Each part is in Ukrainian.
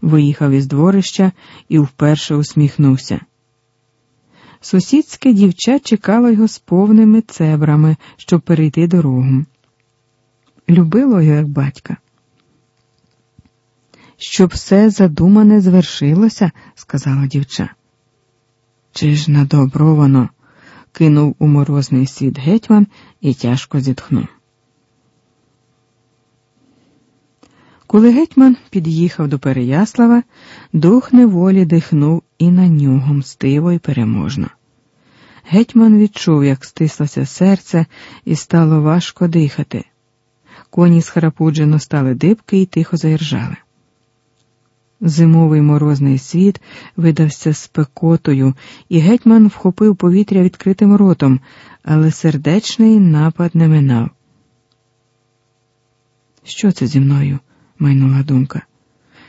виїхав із дворища і вперше усміхнувся. Сусідське дівча чекало його з повними цебрами, щоб перейти дорогу. Любило його як батька. Щоб все задумане звершилося, сказала дівча. Чи ж на добро воно? кинув у морозний світ гетьман і тяжко зітхнув. Коли гетьман під'їхав до Переяслава, дух неволі дихнув і на нього мстиво і переможно. Гетьман відчув, як стислося серце, і стало важко дихати. Коні схрапуджено стали дибки і тихо заіржали. Зимовий морозний світ видався спекотою, і гетьман вхопив повітря відкритим ротом, але сердечний напад не минав. Що це зі мною? Майнула думка.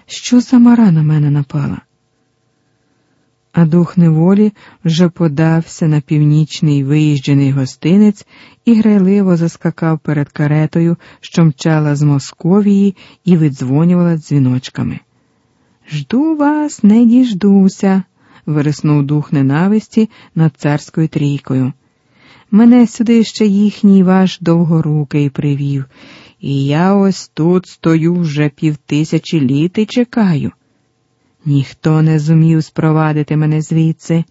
Що за мара на мене напала? А дух неволі вже подався на північний виїжджений гостинець і грайливо заскакав перед каретою, що мчала з Московії і видзвонювала дзвіночками. Жду вас, не діждуся, вириснув дух ненависті над царською трійкою. Мене сюди ще їхній ваш довгорукий привів, і я ось тут стою вже півтисячі літ і чекаю. Ніхто не зумів спровадити мене звідси.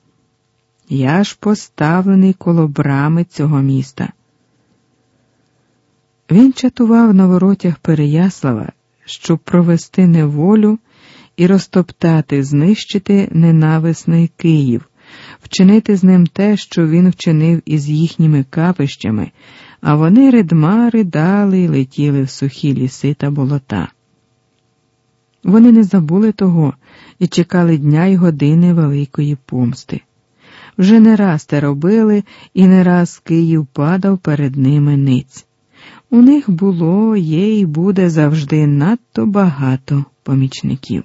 Я ж поставлений коло брами цього міста. Він чатував на воротях Переяслава, щоб провести неволю і розтоптати, знищити ненависний Київ, вчинити з ним те, що він вчинив із їхніми капищами, а вони ридма ридали й летіли в сухі ліси та болота. Вони не забули того і чекали дня й години великої помсти. Вже не раз те робили, і не раз Київ падав перед ними ниць. У них було, є і буде завжди надто багато помічників.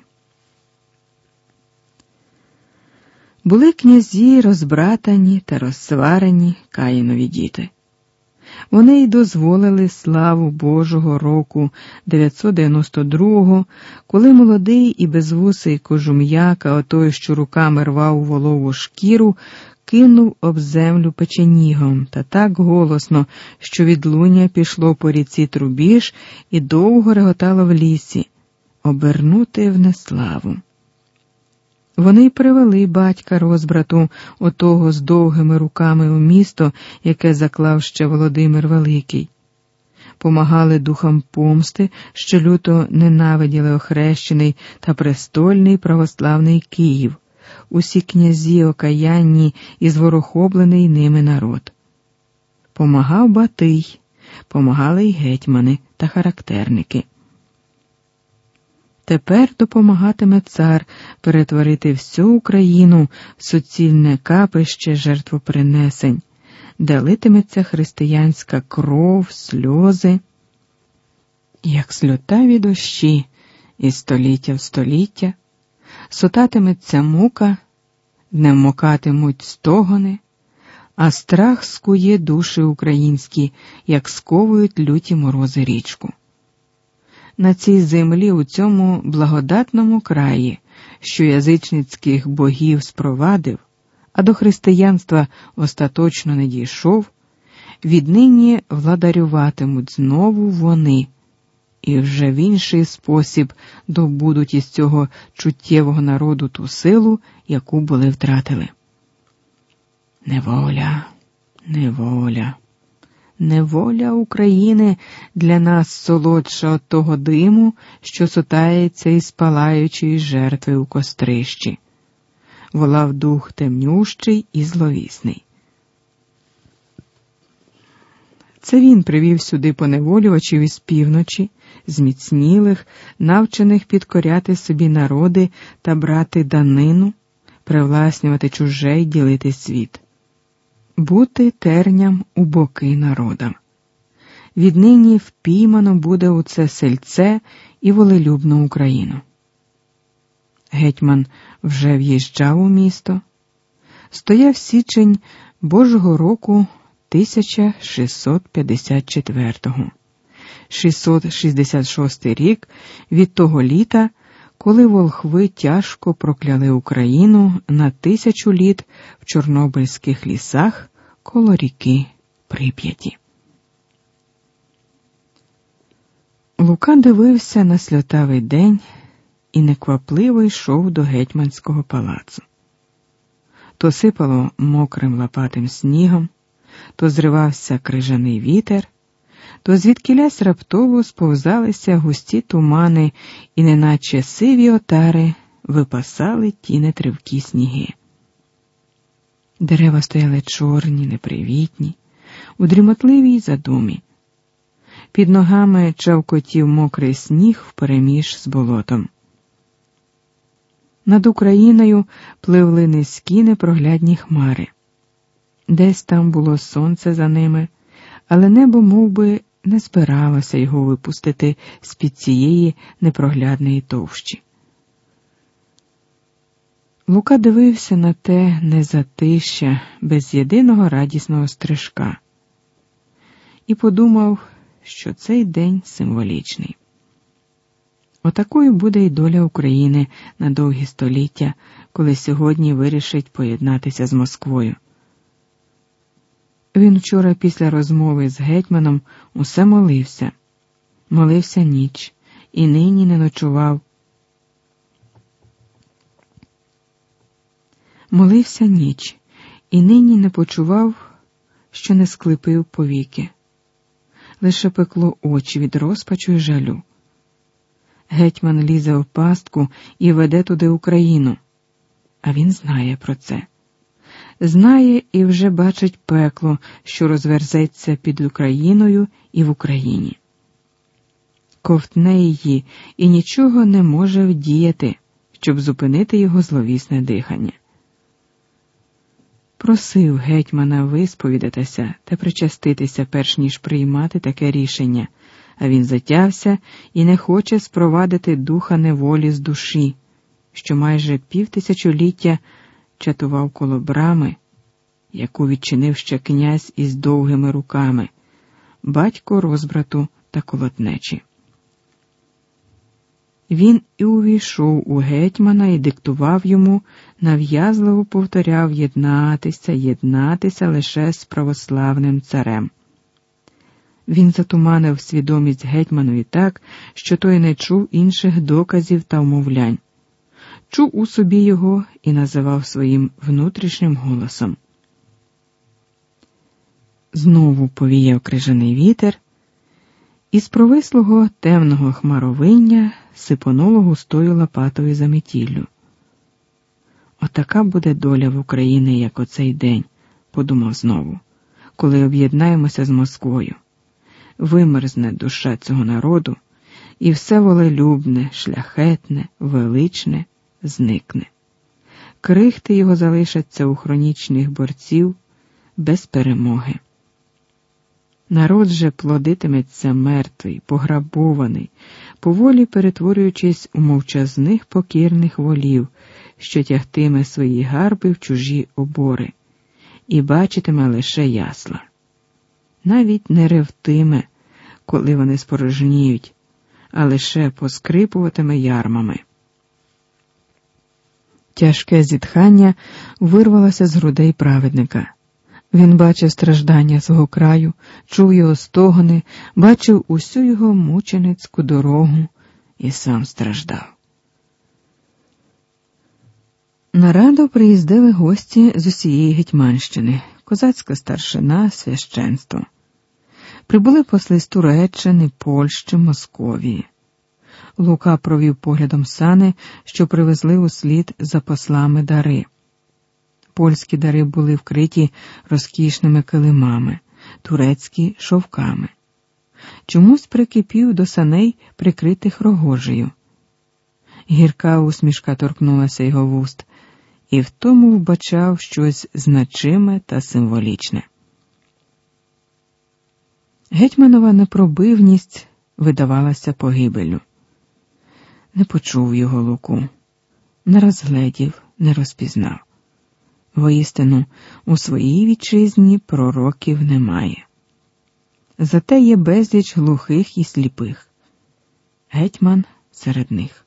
Були князі розбратані та розсварені Каїнові діти. Вони й дозволили славу Божого року 992-го, коли молодий і безвусий кожум'яка, отой, що руками рвав волову шкіру, кинув об землю печенігом та так голосно, що відлуння пішло по ріці трубіж і довго реготало в лісі, обернути в неславу. Вони й привели батька розбрату, отого з довгими руками у місто, яке заклав ще Володимир Великий. Помагали духам помсти, що люто ненавиділи охрещений та престольний православний Київ, усі князі окаянні і зворохоблений ними народ. Помагав Батий, помагали й гетьмани та характерники. Тепер допомагатиме цар перетворити всю Україну в суцільне капище жертвопринесень, де литиметься християнська кров, сльози, як сльотаві дощі із століття в століття, сотатиметься мука, не вмокатимуть стогони, а страх скує душі українські, як сковують люті морози річку на цій землі, у цьому благодатному краї, що язичницьких богів спровадив, а до християнства остаточно не дійшов, віднині владарюватимуть знову вони, і вже в інший спосіб добудуть із цього чуттєвого народу ту силу, яку були втратили. Неволя, неволя. Неволя України для нас солодша от того диму, що сотається із палаючої жертви у кострищі, волав дух темнющий і зловісний. Це він привів сюди поневолювачів із півночі, зміцнілих, навчених підкоряти собі народи та брати данину, привласнювати чуже й ділити світ бути терням у боки народам. Віднині впіймано буде у це сельце і волелюбну Україну. Гетьман вже в'їжджав у місто, стояв січень Божого року 1654-го, 666 рік від того літа, коли волхви тяжко прокляли Україну на тисячу літ в Чорнобильських лісах коло ріки Прип'яті. Лука дивився на сльотавий день і неквапливо йшов до гетьманського палацу. То сипало мокрим лопатим снігом, то зривався крижаний вітер, то звідкілясь раптово сповзалися густі тумани і, неначе сиві отари, випасали ті нетривкі сніги. Дерева стояли чорні, непривітні, у дрімотливій задумі. Під ногами чавкотів мокрий сніг впереміж з болотом. Над Україною пливли низькі непроглядні хмари. Десь там було сонце за ними, але небо мов би, не збиралося його випустити з під цієї непроглядної товщі. Лука дивився на те незатища без єдиного радісного стрижка і подумав, що цей день символічний. Отакою буде й доля України на довгі століття, коли сьогодні вирішить поєднатися з Москвою. Він вчора після розмови з гетьманом усе молився, молився ніч і нині не ночував. Молився ніч і нині не почував, що не склепив повіки, лише пекло очі від розпачу й жалю. Гетьман лізе в пастку і веде туди Україну, а він знає про це знає і вже бачить пекло, що розверзеться під Україною і в Україні. Ковтне її і нічого не може вдіяти, щоб зупинити його зловісне дихання. Просив гетьмана висповідатися та причаститися, перш ніж приймати таке рішення, а він затявся і не хоче спровадити духа неволі з душі, що майже півтисячоліття чатував коло брами, яку відчинив ще князь із довгими руками, батько розбрату та колотнечі. Він і увійшов у гетьмана і диктував йому, нав'язливо повторяв єднатися, єднатися лише з православним царем. Він затуманив свідомість гетьманові так, що той не чув інших доказів та вмовлянь чув у собі його і називав своїм внутрішнім голосом. Знову повіяв крижаний вітер, і з провислого темного хмаровиння сипонуло густою лопатою за метіллю. Отака буде доля в Україні, як оцей день, подумав знову, коли об'єднаємося з Москвою. Вимерзне душа цього народу, і все волелюбне, шляхетне, величне зникне. Крихти його залишаться у хронічних борців без перемоги. Народ же плодитиметься мертвий, пограбований, поволі перетворюючись у мовчазних покірних волів, що тягтиме свої гарби в чужі обори, і бачитиме лише ясла. Навіть не ревтиме, коли вони спорожніють, а лише поскрипуватиме ярмами. Тяжке зітхання вирвалося з грудей праведника. Він бачив страждання свого краю, чув його стогони, бачив усю його мученицьку дорогу і сам страждав. На раду приїздили гості з усієї Гетьманщини, козацька старшина, священство. Прибули посли з Туреччини, Польщі, Московії. Лука провів поглядом сани, що привезли у слід за послами дари. Польські дари були вкриті розкішними килимами, турецькі шовками. Чомусь прикипів до саней, прикритих рогожею. Гірка усмішка торкнулася його вуст, і в тому вбачав щось значиме та символічне. Гетьманова непробивність видавалася погибелю не почув його луку, не розгледів, не розпізнав. Воістину, у своїй вітчизні пророків немає. Зате є безліч глухих і сліпих, гетьман серед них.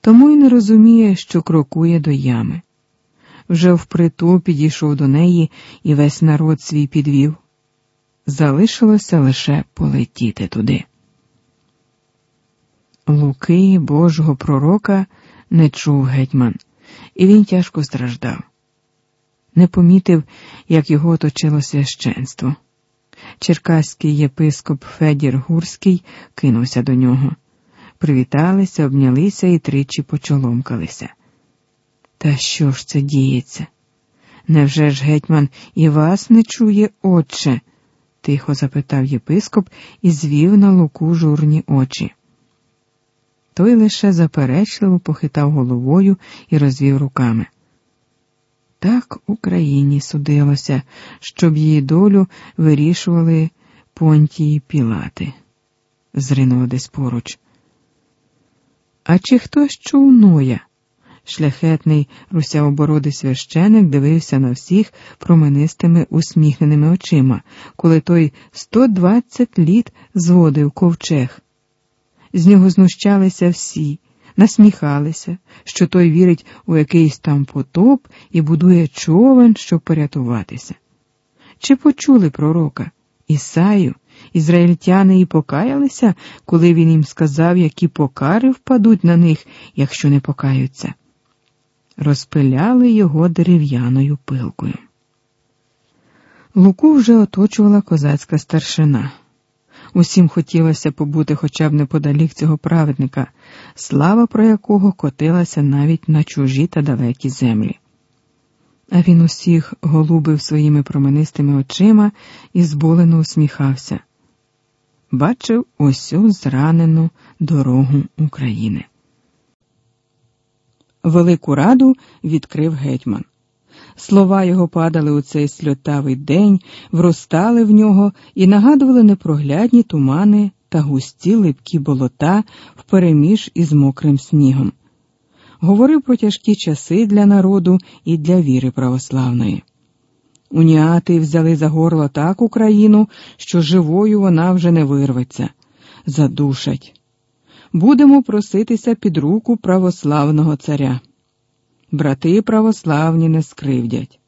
тому й не розуміє, що крокує до ями. Вже впритул підійшов до неї і весь народ свій підвів. Залишилося лише полетіти туди. Луки Божого пророка не чув гетьман, і він тяжко страждав. Не помітив, як його оточило священство. Черкаський єпископ Федір Гурський кинувся до нього. Привіталися, обнялися і тричі почоломкалися. Та що ж це діється? Невже ж гетьман і вас не чує, отче? тихо запитав єпископ і звів на луку журні очі. Той лише заперечливо похитав головою і розвів руками. Так Україні судилося, щоб її долю вирішували понтії пілати, зринуло десь поруч. А чи хтось чув Ноя? Шляхетний русявобородий священик дивився на всіх променистими усміхненими очима, коли той 120 літ зводив ковчег. З нього знущалися всі, насміхалися, що той вірить у якийсь там потоп і будує човен, щоб порятуватися. Чи почули пророка? Ісаю, ізраїльтяни і покаялися, коли він їм сказав, які покари впадуть на них, якщо не покаються. Розпиляли його дерев'яною пилкою. Луку вже оточувала козацька старшина. Усім хотілося побути хоча б неподалік цього праведника, слава про якого котилася навіть на чужі та далекі землі. А він усіх голубив своїми променистими очима і зболено усміхався. Бачив усю зранену дорогу України. Велику раду відкрив гетьман. Слова його падали у цей сльотавий день, вростали в нього і нагадували непроглядні тумани та густі липкі болота впереміж із мокрим снігом. Говорив про тяжкі часи для народу і для віри православної. Уніати взяли за горло так Україну, що живою вона вже не вирветься, задушать. Будемо проситися під руку православного царя брати православні не скривдять.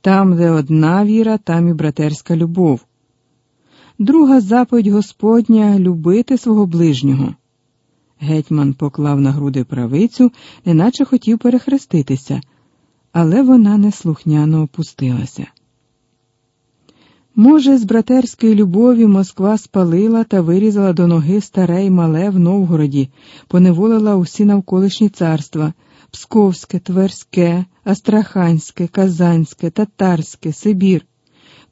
Там, де одна віра, там і братерська любов. Друга заповідь Господня любити свого ближнього. Гетьман поклав на груди правицю, неначе хотів перехреститися, але вона неслухняно опустилася. Може, з братерської любові Москва спалила та вирізала до ноги старе й мале в Новгороді, поневолила усі навколишні царства. Псковське, Тверське, Астраханське, Казанське, Татарське, Сибір,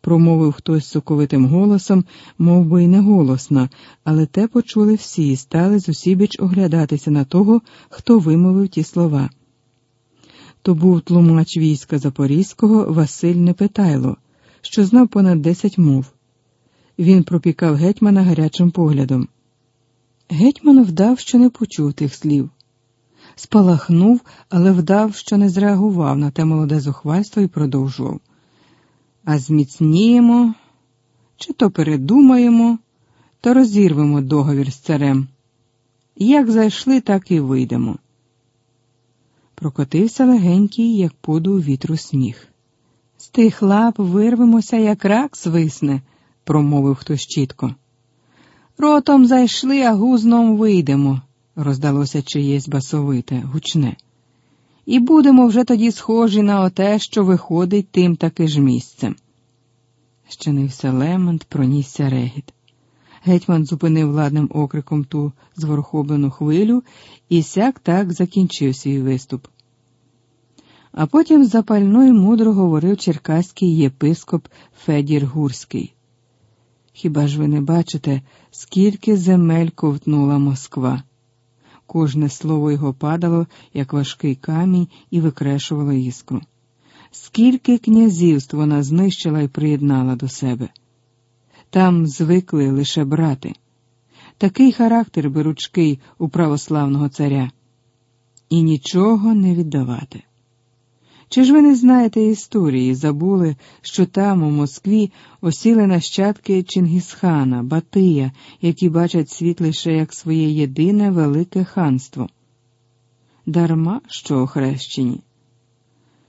промовив хтось соковитим голосом, мов би й не голосно, але те почули всі і стали зусібіч оглядатися на того, хто вимовив ті слова. То був тлумач війська Запорізького Василь Непетайло, що знав понад десять мов. Він пропікав гетьмана гарячим поглядом. Гетьман вдав, що не почув тих слів спалахнув, але вдав, що не зреагував на те молоде зухвальство і продовжував. А зміцніємо, чи то передумаємо, то розірвемо договір з царем. Як зайшли, так і вийдемо. Прокотився легенький, як подув вітру сміх. З тих лап вирвемося, як рак свисне, промовив хтось чітко. Ротом зайшли, а гузном вийдемо роздалося чиєсь басовите, гучне. І будемо вже тоді схожі на оте, що виходить тим таки ж місцем. Щинився лемент, пронісся регіт. Гетьман зупинив ладним окриком ту зворохоблену хвилю і сяк так закінчив свій виступ. А потім запально й мудро говорив черкаський єпископ Федір Гурський. Хіба ж ви не бачите, скільки земель ковтнула Москва? Кожне слово його падало, як важкий камінь, і викрешувало іскру. Скільки князівств вона знищила і приєднала до себе. Там звикли лише брати. Такий характер беручкий у православного царя, і нічого не віддавати. Чи ж ви не знаєте історії, забули, що там, у Москві, осіли нащадки Чингісхана, Батия, які бачать світ лише як своє єдине велике ханство? дарма що охрещені.